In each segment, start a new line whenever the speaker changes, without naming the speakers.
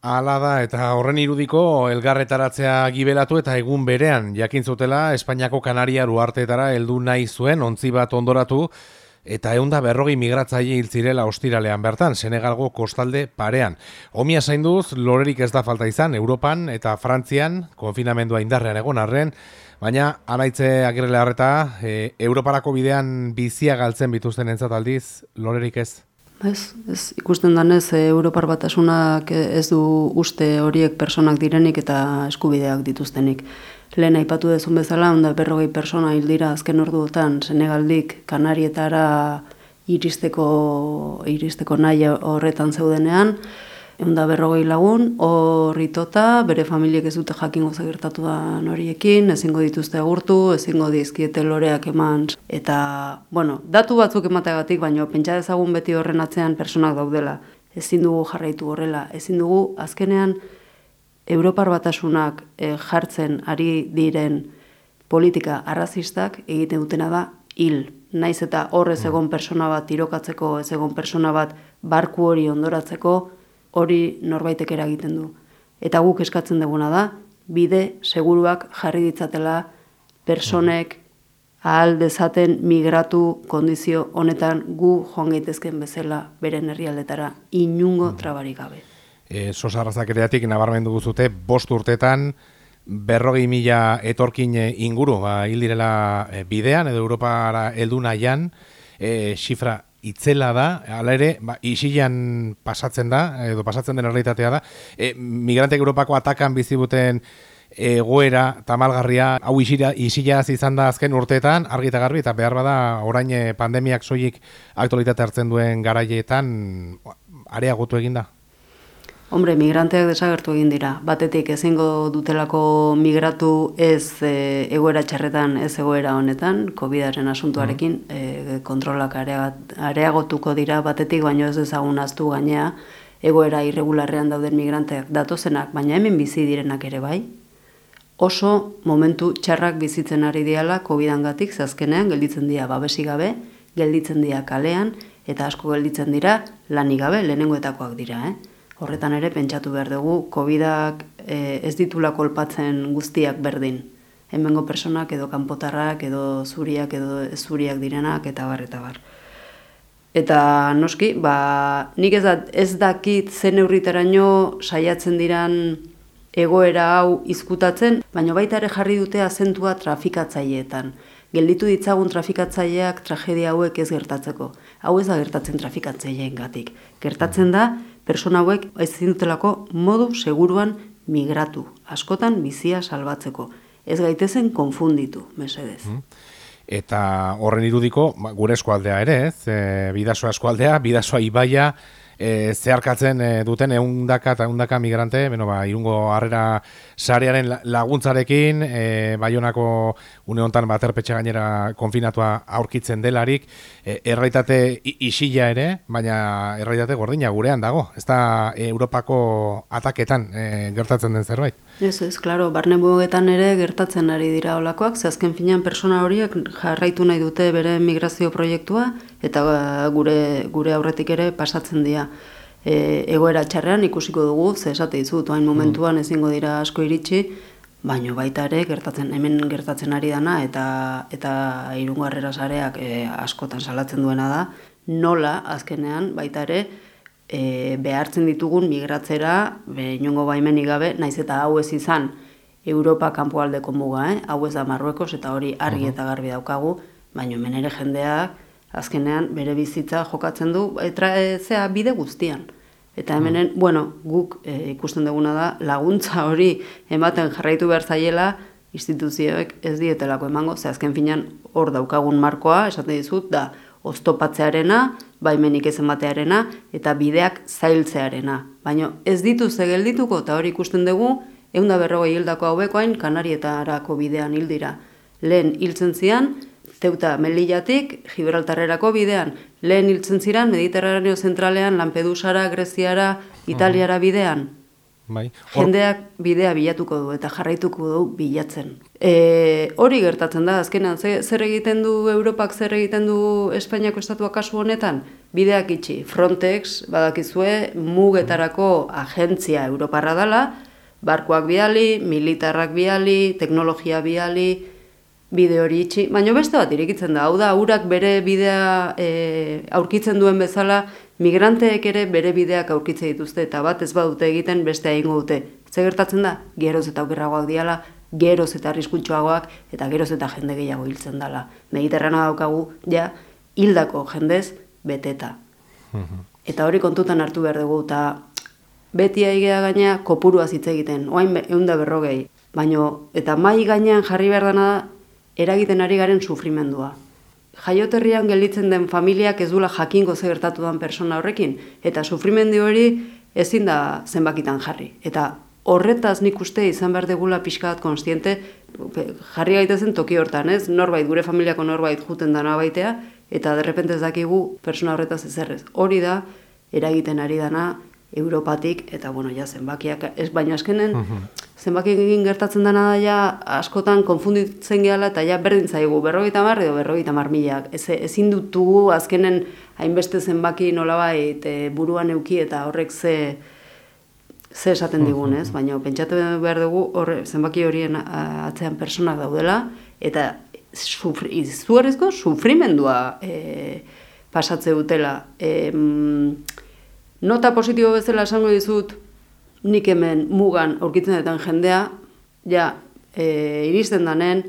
Ala da, eta horren irudiko elgarretaratzea gibelatu eta egun berean jakin zutela Espainiako Kanaria ruarteetara heldu nahi zuen ontzi bat ondoratu eta eunda berrogi migratzaile hiltzirela ostiralean bertan, Senegalgo kostalde parean. Omia zainduz, lorerik ez da falta izan, Europan eta Frantzian, konfinamendua indarrean egon arren, baina anaitze agirrele harreta, e, Europarako bidean bizia galtzen bituzten entzat aldiz, lorerik ez?
Ez, ez ikusten danez e, Europar batasunak ez du uste horiek personak direnik eta eskubideak dituztenik. Lehen aipatu dezun bezala, onda berrogei persona hil dira azken orduotan Senegaldik Kanarietara iristeko, iristeko nahi horretan zeudenean, Eunda berrogei lagun, horri tota, bere familiek ez dute jakingo gertatu da noriekin, ezingo dituzte agurtu, ezingo dizkiete loreak eman. Eta, bueno, datu batzuk emategatik, baina pentsa dezagun beti horren atzean personak daudela. Ezin dugu jarraitu horrela, ezin dugu azkenean Europar batasunak e, jartzen ari diren politika arrazistak egiten dutena da hil. Naiz eta horrez egon persona bat tirokatzeko, ez egon persona bat barku hori ondoratzeko, hori norbaitek eragiten du. Eta guk eskatzen duguna da, bide seguruak jarri ditzatela personek ahal dezaten migratu kondizio honetan gu joan gaitezken bezala beren herrialdetara inungo trabarik gabe.
E, Sosarrazak ereatik nabarmendu guzute, bost urtetan berrogei mila etorkin inguru, ba, hil direla e, bidean, edo Europara heldu nahian, e, xifra itzela da, hala ere, ba, isilan pasatzen da, edo pasatzen den erreitatea da, e, migrante Europako atakan bizibuten egoera tamalgarria hau isila, izan da azken urteetan, argi eta garbi, eta behar bada orain e, pandemiak soilik aktualitate hartzen duen garaietan areagotu egin da.
Hombre, migranteak desagertu egin dira. Batetik ezingo dutelako migratu ez e, egoera txarretan, ez egoera honetan, COVID-aren asuntuarekin, e, kontrolak areagotuko dira batetik, baino ez ezagun aztu gainea, egoera irregularrean dauden migranteak datozenak, baina hemen bizi direnak ere bai. Oso momentu txarrak bizitzen ari diala COVID-an gatik, zazkenean gelditzen dira babesi gabe, gelditzen dira kalean, eta asko gelditzen dira lanik gabe, lehenengoetakoak dira, eh? Horretan ere pentsatu behar dugu, COVID-ak e, ez ditula kolpatzen guztiak berdin. Hemengo personak edo kanpotarrak edo zuriak edo zuriak direnak eta bar eta bar. Eta noski, ba, nik ez, da, ez dakit zen eurritaraino saiatzen diran egoera hau izkutatzen, baina baita ere jarri dute azentua trafikatzaileetan. Gelditu ditzagun trafikatzaileak tragedia hauek ez gertatzeko. Hau ez da gertatzen trafikatzaileen gatik. Gertatzen da, persona hauek ezin dutelako modu seguruan migratu, askotan bizia salbatzeko. Ez gaitezen konfunditu, mesedez. Mm.
Eta horren irudiko, ba, gure eskualdea ere, ez? E, bidasoa eskualdea, bidasoa ibaia, e, zeharkatzen e, duten eundaka eta eundaka migrante, beno ba, irungo harrera sarearen laguntzarekin, e, baionako une honetan baterpetxe gainera konfinatua aurkitzen delarik, e, erraitate isila ere, baina erraitate gordina gurean dago, ez da Europako ataketan e, gertatzen den zerbait.
Ez, ez, klaro, barne ere gertatzen ari dira olakoak, ze azken finean persona horiek jarraitu nahi dute bere migrazio proiektua, eta gure, gure aurretik ere pasatzen dira. E, egoera txarrean ikusiko dugu, ze esate dizut, oain momentuan mm. ezingo dira asko iritsi, baino baita ere gertatzen hemen gertatzen ari dana eta eta irungarrera sareak e, askotan salatzen duena da, nola azkenean baita ere e, behartzen ditugun migratzera, be inongo baimenik gabe, naiz eta hau ez izan Europa kanpoaldeko muga, eh? hau ez da Marruekos eta hori argi eta garbi daukagu, baino hemen ere jendeak azkenean bere bizitza jokatzen du eta e, zea bide guztian. Eta hemenen, bueno, guk e, ikusten duguna da laguntza hori ematen jarraitu behar zaiela instituzioek ez dietelako emango, ze azken finean hor daukagun markoa, esaten dizut, da oztopatzearena, baimenik ez ematearena, eta bideak zailtzearena. Baina ez ditu ze geldituko, eta hori ikusten dugu, egun da berrogei hildako hauekoain, kanarietarako bidean hildira. Lehen hiltzen zian, Zeuta Melillatik Gibraltarrerako bidean lehen hiltzen ziran Mediterraneo zentralean Lampedusara, Greziara, Italiara bidean. Bai. Jendeak bidea bilatuko du eta jarraituko du bilatzen. E, hori gertatzen da azkenan zer egiten du Europak zer egiten du Espainiako estatua kasu honetan? bideak itxi. Frontex, badakizue, mugetarako agentzia Europarra dela, barkoak biali, militarrak biali, teknologia biali, bide hori itxi, baina beste bat irekitzen da, hau da, urak bere bidea e, aurkitzen duen bezala, migranteek ere bere bideak aurkitzen dituzte, eta bat ez badute egiten beste egingo dute. Ze gertatzen da, geroz eta okerragoak diala, geroz eta arriskuntxoagoak, eta geroz eta jende gehiago hiltzen dela. Mediterrana daukagu, ja, hildako jendez, beteta. Mhm. Eta hori kontutan hartu behar dugu, eta beti aigea gaina kopurua hitz egiten, oain egun da berrogei. Baina, eta mai gainean jarri behar dana da, eragiten ari garen sufrimendua. Jaioterrian gelditzen den familiak ez dula jakingo ze gertatu den persona horrekin, eta sufrimendu hori ezin da zenbakitan jarri. Eta horretaz nik uste izan behar degula pixka bat konstiente, jarri gaitezen toki hortan, ez? Norbait, gure familiako norbait juten dana baitea, eta derrepente ez dakigu persona horretaz ezerrez. Hori da, eragiten ari dana, Europatik, eta bueno, ja, zenbakiak, ez baina azkenen, uh egin gertatzen dena da, ja, askotan konfunditzen gehala, eta ja, berdin zaigu, berrogeita mar, edo berrogeita mar milak. Ez, ezin dutu azkenen hainbeste zenbaki nolabait e, buruan euki, eta horrek ze, ze esaten digun, ez? Baina pentsatu behar dugu, horre, zenbaki horien atzean personak daudela, eta sufri, izugarrizko sufrimendua e, pasatze dutela. E, Nota positibo bezala esango dizut, nik hemen mugan aurkitzen dutan jendea, ja, e, iristen danen,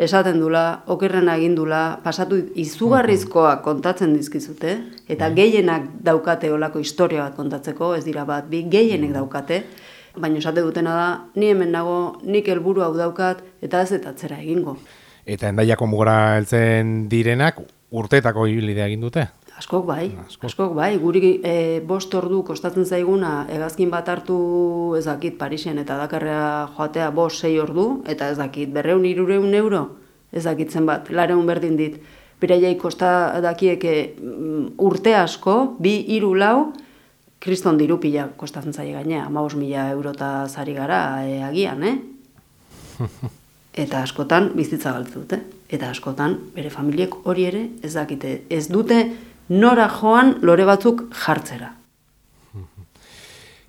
esaten dula, okerren agindula, pasatu izugarrizkoak kontatzen dizkizute, eta bai. gehienak daukate olako historia bat kontatzeko, ez dira bat, bi gehienek daukate, baina esate dutena da, ni hemen nago, nik helburu hau daukat, eta ez eta atzera egingo.
Eta endaiako mugara heltzen direnak, urteetako ibilidea egin dute?
Askok bai, askok, bai, guri e, bost ordu kostatzen zaiguna egazkin bat hartu ezakit Parisen eta dakarrea joatea bost sei ordu, eta ezakit berreun irureun euro ezakitzen bat, lareun berdin dit. Biraiai kosta dakieke mm, urte asko, bi iru lau, kriston diru pila kostatzen zaig gainea, maus mila euro eta zari gara e, agian, eh? eta askotan bizitza galtzu dute. Eta askotan bere familiek hori ere ez dakite, ez dute nora joan lore batzuk jartzera.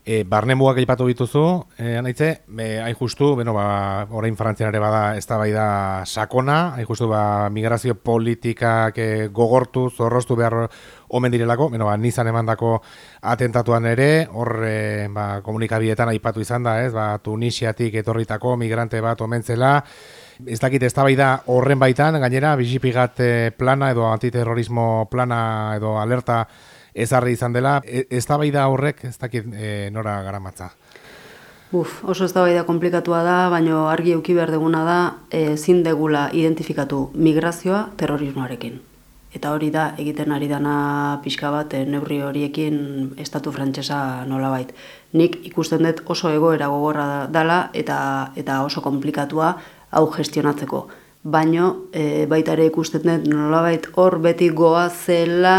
E, barne mugak dituzu, e, anaitze, e, hain justu, bueno, ba, orain frantzian ere bada ez da bai da sakona, hain justu, ba, migrazio politikak e, gogortu, zorroztu behar omen direlako, bueno, ba, nizan emandako atentatuan ere, hor e, ba, komunikabietan aipatu izan da, ez, ba, Tunisiatik etorritako migrante bat omentzela, Ez dakit ez da horren baitan, gainera, bizipigat eh, plana edo antiterrorismo plana edo alerta ezarri izan dela. E, ez da horrek, ez dakit e, nora garamatza?
Uf, oso ez da komplikatua da, baina argi euki behar deguna da, e, zin degula identifikatu migrazioa terrorismoarekin. Eta hori da, egiten ari dana pixka bat, neurri horiekin estatu frantsesa nolabait. Nik ikusten dut oso egoera gogorra dela eta, eta oso komplikatua, hau gestionatzeko. Baino, e, baita ere ikusten dut nolabait hor beti goa zela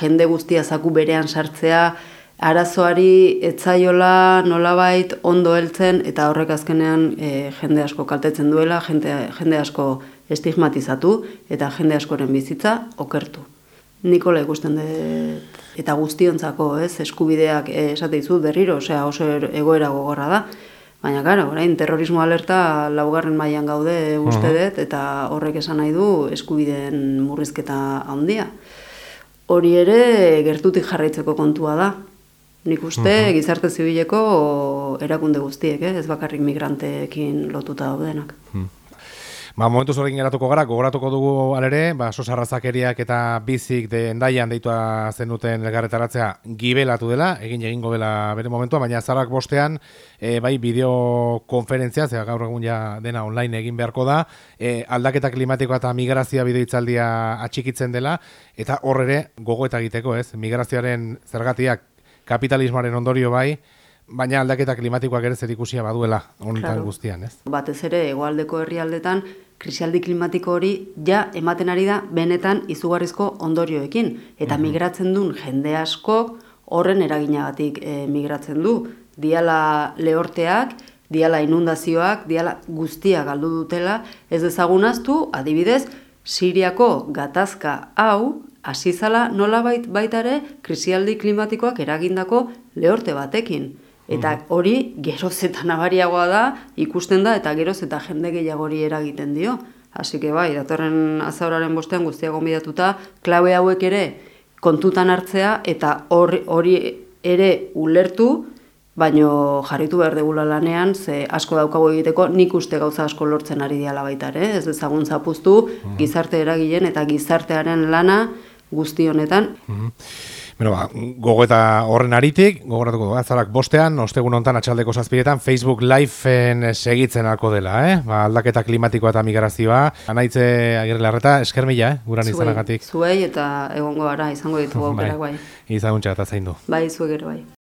jende guztia zaku berean sartzea, arazoari etzaiola nolabait ondo heltzen eta horrek azkenean e, jende asko kaltetzen duela, jende, jende asko estigmatizatu eta jende askoren bizitza okertu. Nikola ikusten dut eta guztiontzako, ez, eskubideak e, esate dizu berriro, osea oso egoera gogorra da. Baina, gara, orain, terrorismo alerta laugarren mailan gaude uste dut, eta horrek esan nahi du eskubideen murrizketa handia. Hori ere, gertutik jarraitzeko kontua da. Nik uste, gizarte zibileko erakunde guztiek, eh? ez bakarrik migranteekin lotuta daudenak.
Ba, momentu zorekin geratuko gara, gogoratuko dugu alere, ba, sosarrazakeriak eta bizik de endaian deitua zenuten elgarretaratzea gibelatu dela, egin egingo dela bere momentua, baina zarak bostean, e, bai, bideokonferentzia, zera gaur egun ja dena online egin beharko da, e, aldaketa klimatikoa eta migrazia bideoitzaldia atxikitzen dela, eta horre gogo eta egiteko, ez, migrazioaren zergatiak kapitalismoaren ondorio bai, baina aldaketa klimatikoak ere zer ikusia baduela honetan guztian, ez?
Batez ere, egoaldeko herrialdetan, krisialdi klimatiko hori ja ematen ari da benetan izugarrizko ondorioekin. Eta mhm. migratzen duen jende askok horren eraginagatik e, migratzen du. Diala lehorteak, diala inundazioak, diala guztia galdu dutela, ez ezagunaztu, adibidez, Siriako gatazka hau hasi zala nolabait baita ere krisialdi klimatikoak eragindako lehorte batekin. Eta hori geroz eta nabariagoa da, ikusten da, eta geroz eta jende gehiagori eragiten dio. Así que bai, datorren azauraren bostean guztia gonbidatuta, klaue hauek ere kontutan hartzea eta hor- hori ere ulertu, baino jarritu behar degula lanean, ze asko daukagu egiteko, nik uste gauza asko lortzen ari diala baita ere, ez dezagun zapuztu, gizarte eragilen eta gizartearen lana guzti honetan.
Bueno, ba, gogo eta horren aritik, gogoratuko du, azarak bostean, ostegun hontan atxaldeko zazpiretan, Facebook Liveen segitzen alko dela, eh? Ba, aldaketa klimatikoa eta migrazioa. Anaitze agirre larreta, esker mila, eh? Guran
Zuei-
izanagatik.
Zuei eta egongo gara izango ditugu aukerak bai.
Izaguntza eta zein du.
Bai, zuek ere bai.